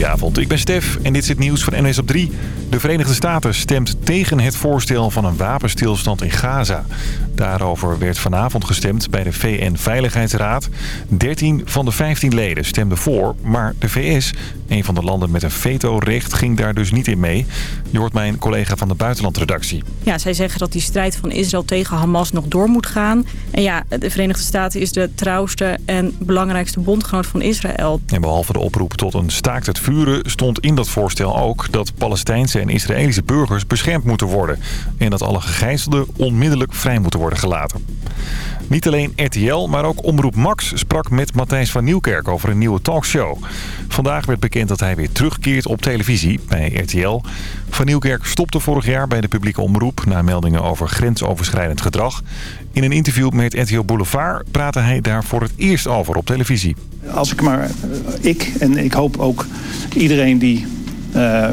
Goedenavond, ik ben Stef en dit is het nieuws van NS op 3. De Verenigde Staten stemt tegen het voorstel van een wapenstilstand in Gaza. Daarover werd vanavond gestemd bij de VN-veiligheidsraad. 13 van de 15 leden stemden voor, maar de VS, een van de landen met een vetorecht, ging daar dus niet in mee. Je hoort mijn collega van de buitenlandredactie. Ja, zij zeggen dat die strijd van Israël tegen Hamas nog door moet gaan. En ja, de Verenigde Staten is de trouwste en belangrijkste bondgenoot van Israël. En behalve de oproep tot een staakt het vuren stond in dat voorstel ook dat Palestijnse en Israëlische burgers beschermd moeten worden. En dat alle gegijzelden onmiddellijk vrij moeten worden gelaten. Niet alleen RTL, maar ook Omroep Max sprak met Matthijs van Nieuwkerk over een nieuwe talkshow. Vandaag werd bekend dat hij weer terugkeert op televisie bij RTL. Van Nieuwkerk stopte vorig jaar bij de publieke omroep... na meldingen over grensoverschrijdend gedrag. In een interview met RTL Boulevard praatte hij daar voor het eerst over op televisie. Als ik maar, ik en ik hoop ook iedereen die... Uh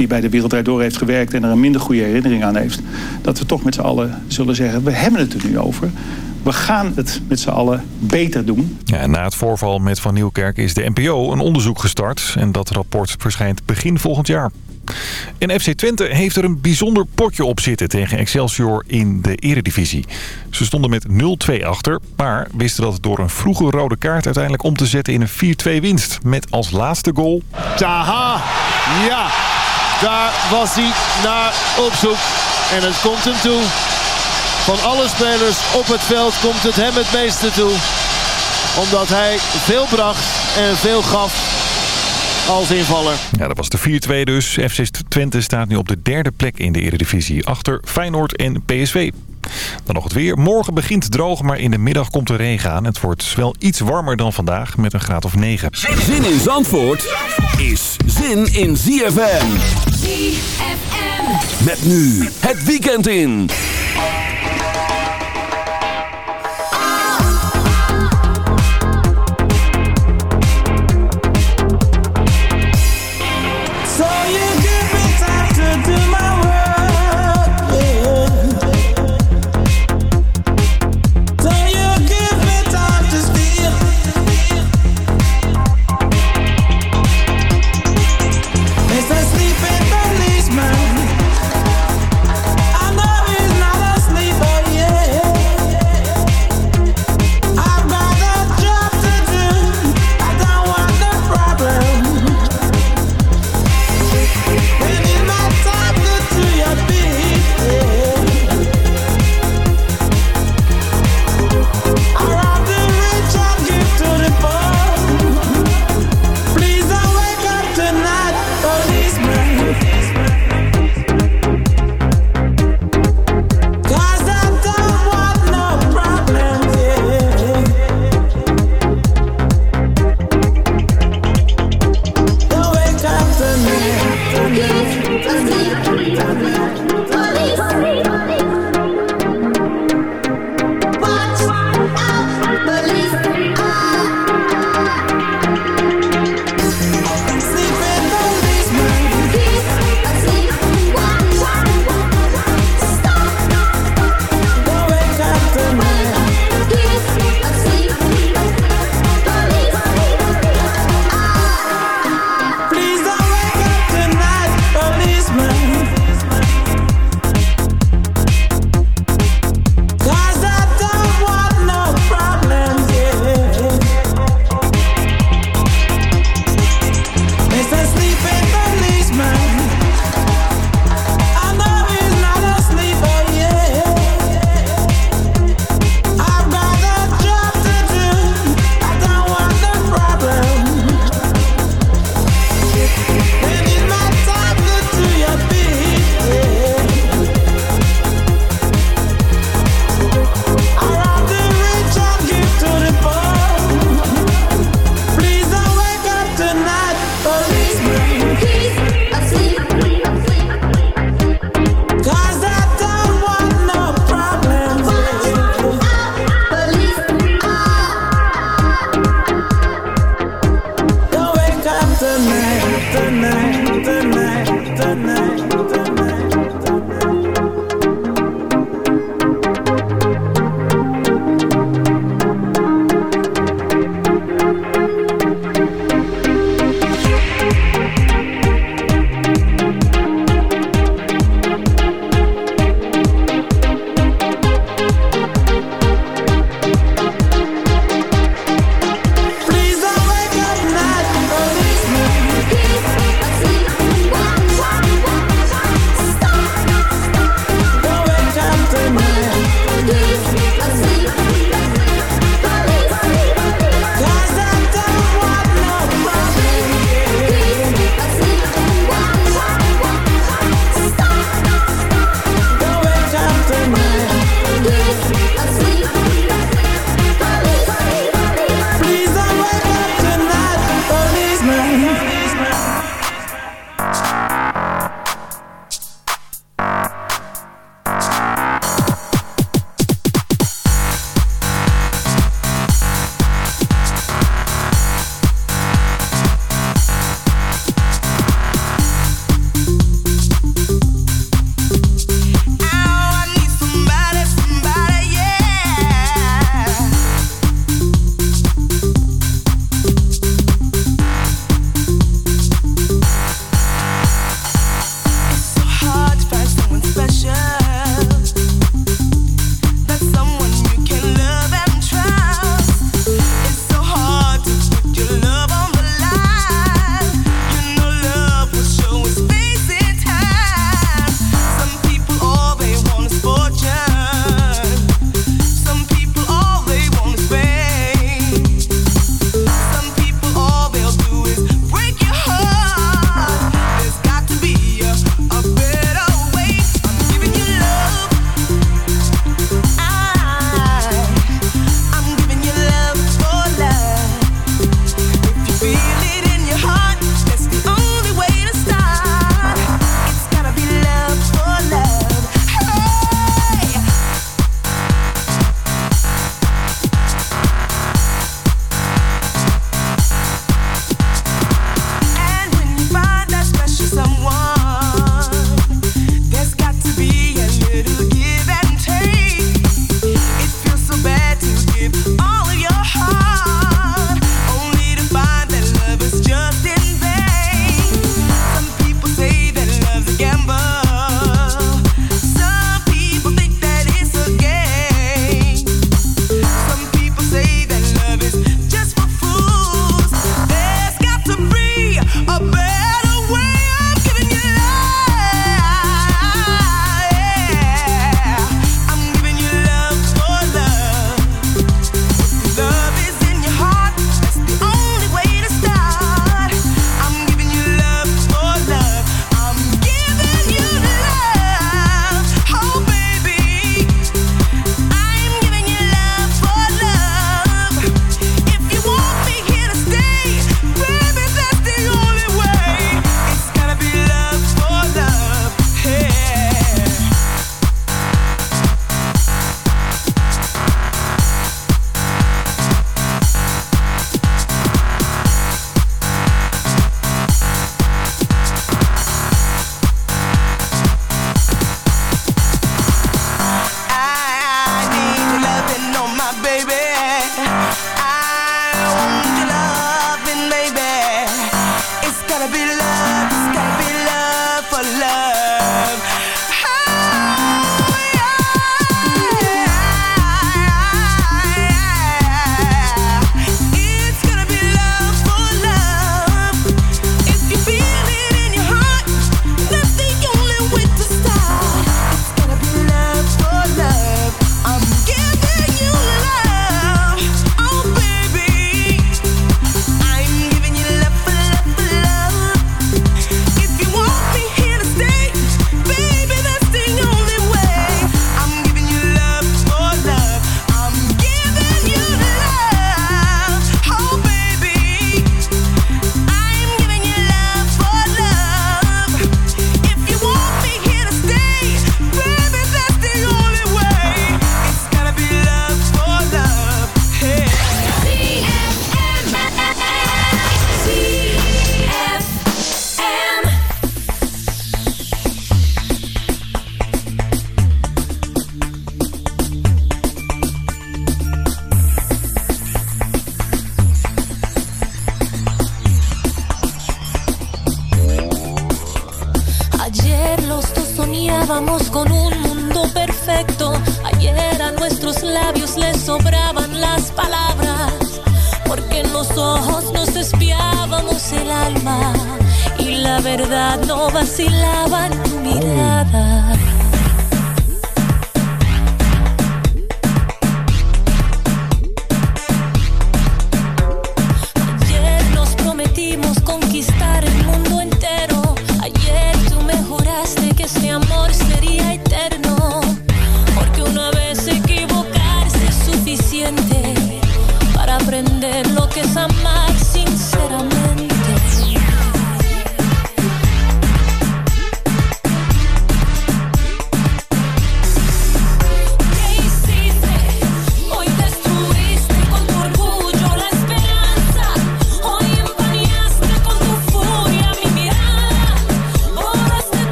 die bij de Wereld Door heeft gewerkt... en er een minder goede herinnering aan heeft... dat we toch met z'n allen zullen zeggen... we hebben het er nu over. We gaan het met z'n allen beter doen. Ja, na het voorval met Van Nieuwkerk is de NPO een onderzoek gestart. En dat rapport verschijnt begin volgend jaar. En FC Twente heeft er een bijzonder potje op zitten tegen Excelsior in de eredivisie. Ze stonden met 0-2 achter, maar wisten dat door een vroege rode kaart uiteindelijk om te zetten in een 4-2 winst. Met als laatste goal... Taha, ja, daar was hij naar op zoek. En het komt hem toe. Van alle spelers op het veld komt het hem het meeste toe. Omdat hij veel bracht en veel gaf als invaller. Ja, dat was de 4-2 dus. FC Twente staat nu op de derde plek in de Eredivisie. Achter Feyenoord en PSV. Dan nog het weer. Morgen begint droog, maar in de middag komt er regen aan. Het wordt wel iets warmer dan vandaag met een graad of 9. Zin in Zandvoort is zin in ZFM. ZFM. Met nu het weekend in.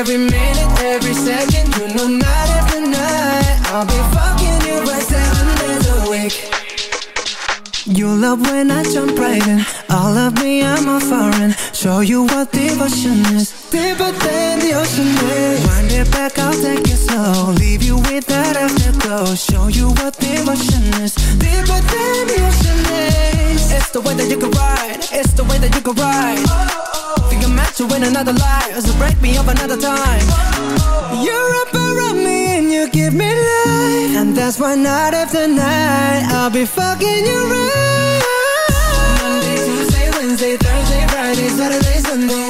Every minute, every second, you know not every night. I'll be fine. Up when I jump right in. All of me, I'm a foreign. Show you what devotion is. Deeper than the ocean is. Wind it back, I'll take it slow. Leave you with that afterglow. Show you what devotion is. Deeper than the ocean is. It's the way that you can ride. It's the way that you can ride. Oh, oh, oh. Think I'm meant to win another life. So break me up another time You're up around me and you give me life. And that's why night after night I'll be fucking you right Monday, Tuesday, Wednesday, Thursday, Friday, Saturday, Sunday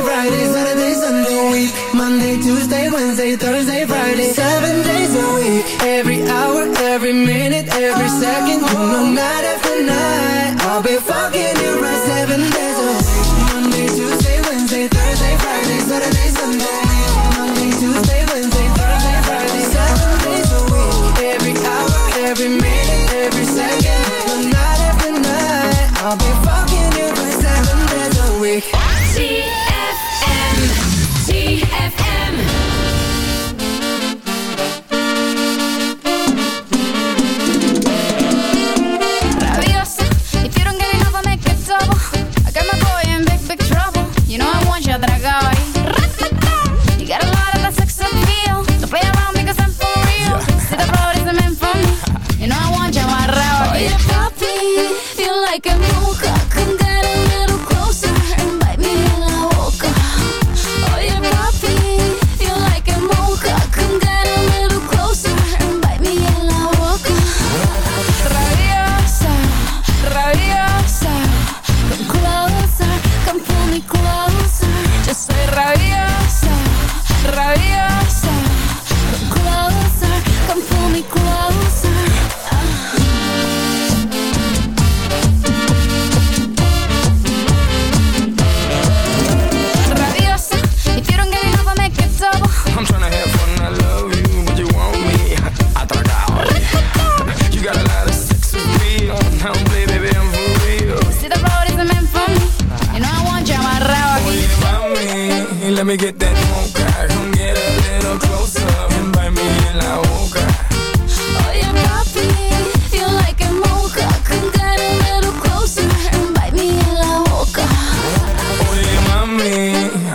Friday, Saturday, Sunday, week. Monday, Tuesday, Wednesday, Thursday, Friday, seven days a week. Every hour, every minute, every second, you know, night after night. I'll be fucking you right seven days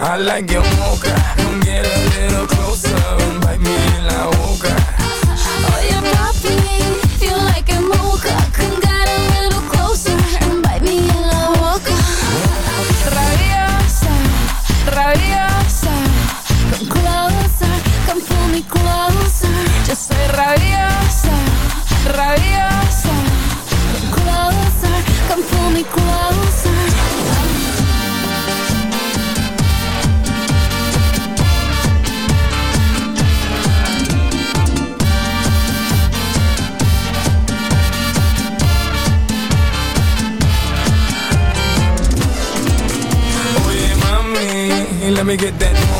I like your mocha. Come get a little closer get that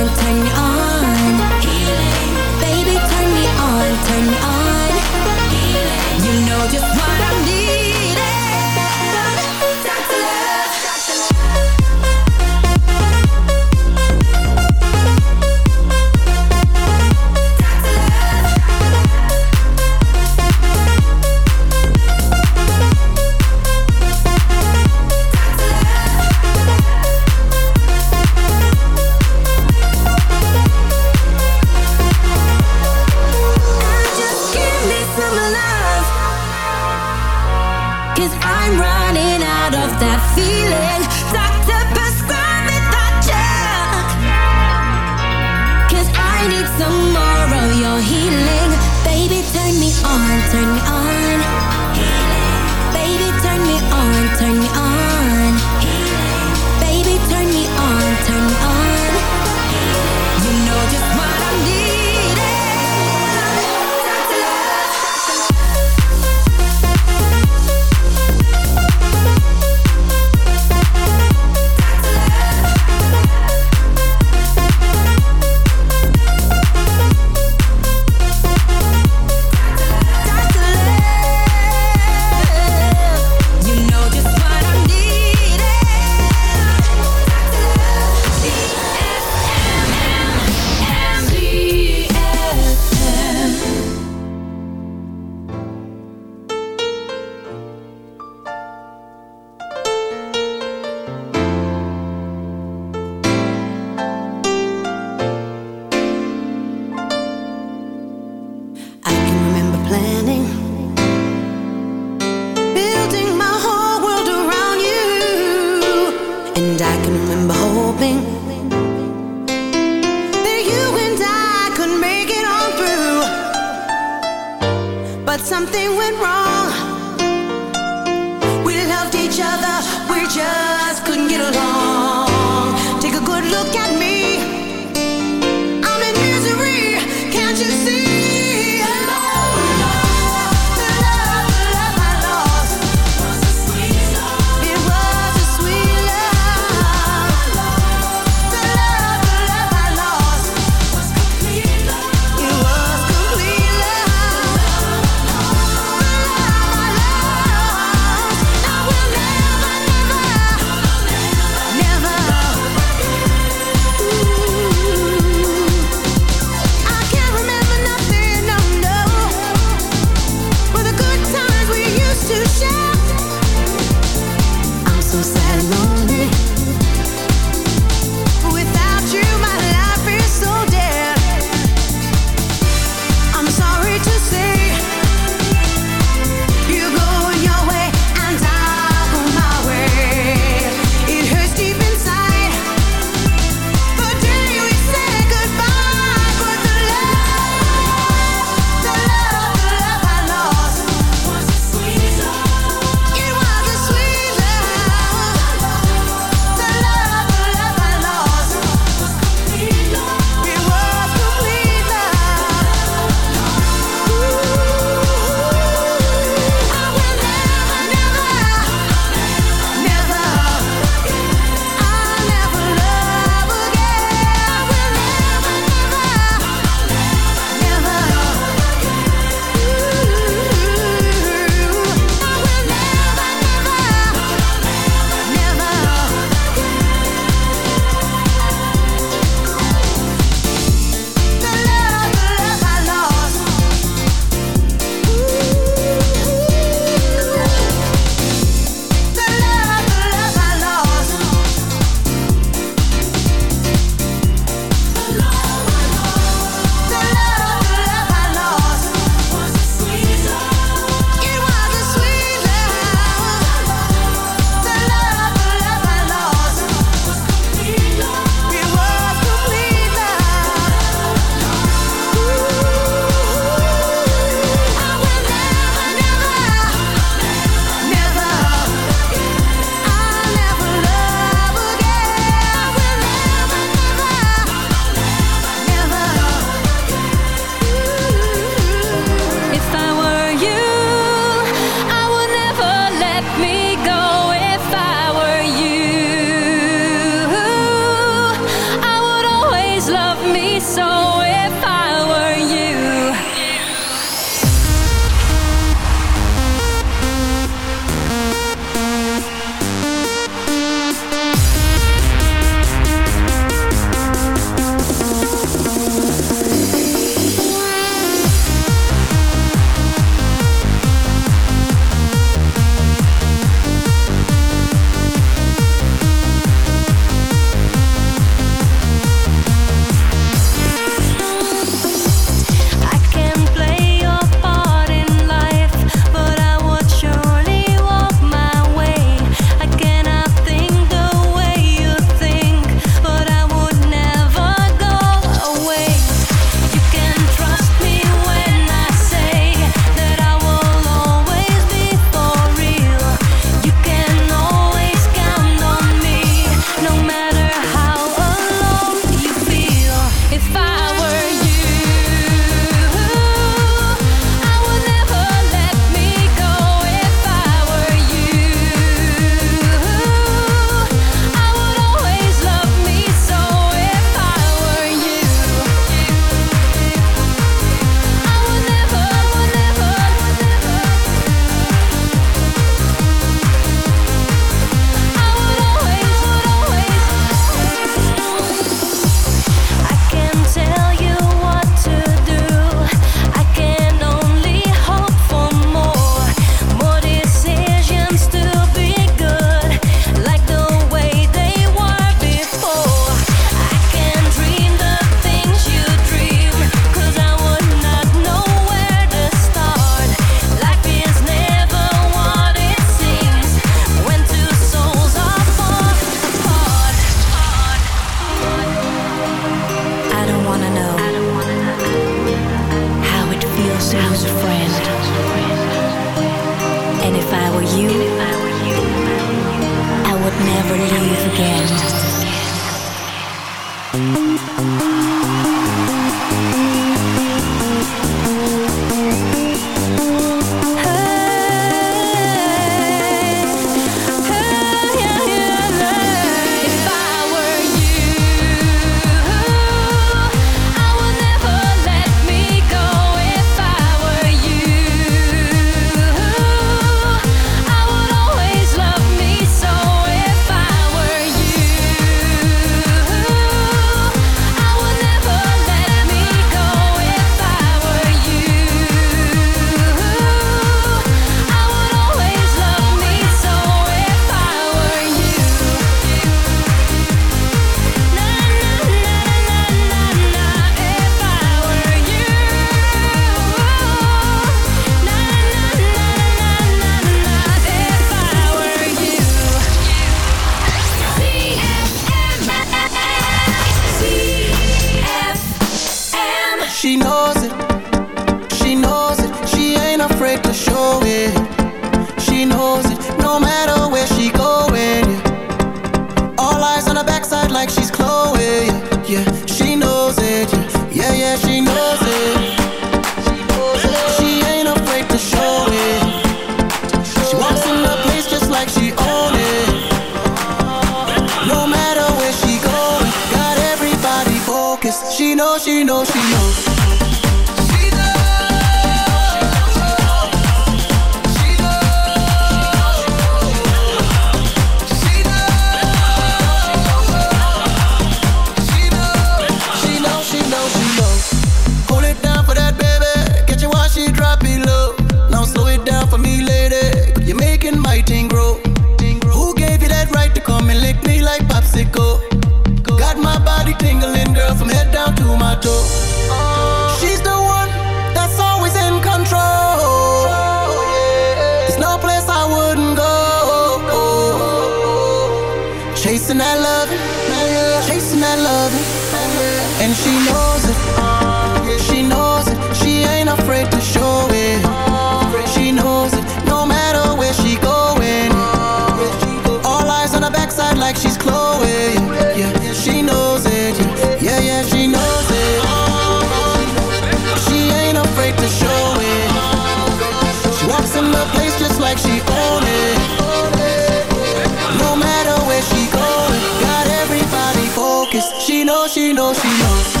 She knows, she knows, she knows.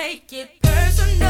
take it personal.